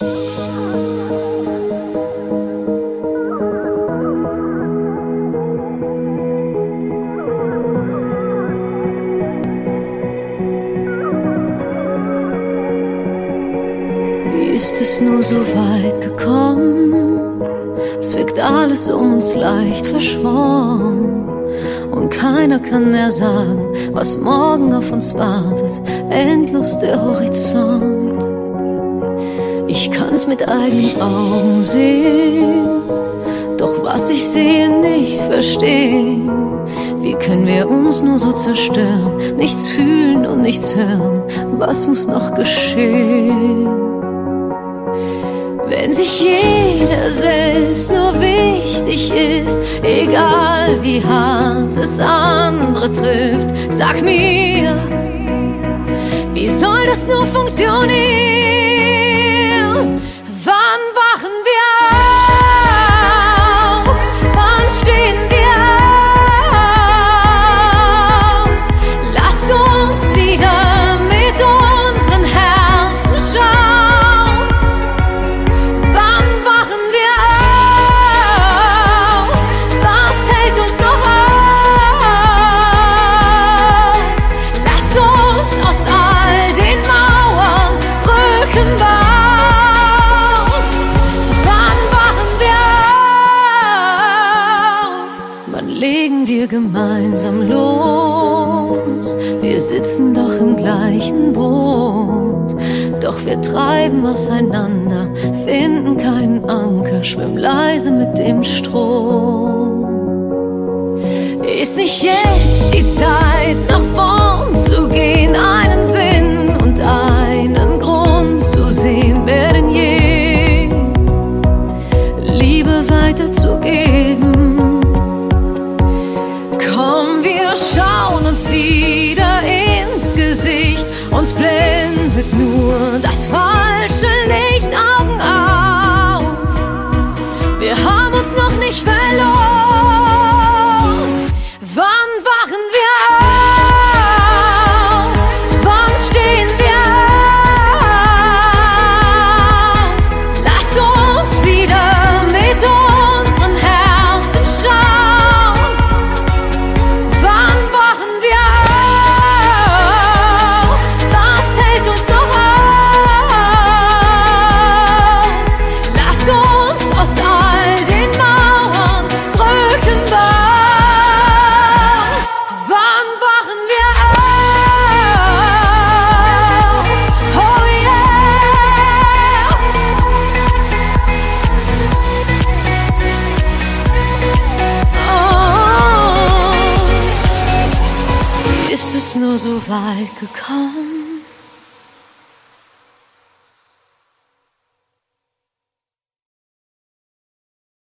Wie ist es nur so weit gekommen? Es wirkt alles um uns leicht verschwommen. Und keiner kann mehr sagen, was morgen auf uns wartet. Endlos der Horizont. Ich kann's mit eigenen Augen sehen, doch was ich sehe, nicht verstehen. Wie können wir uns nur so zerstören? Nichts fühlen und nichts hören. Was muss noch geschehen? Wenn sich jeder selbst nur wichtig ist, egal wie hart es andere trifft, sag mir, wie soll das nur funktionieren? Gemeinsam los? Wir sitzen doch im gleichen Boot. Doch wir treiben auseinander, finden keinen Anker, schwimmen leise mit dem Strom. Ist nicht jetzt die Zeit, all den Mauern Brücken bauen. Wann wachen wir auf? Oh! Oh. Ist es nur so weit gekommen?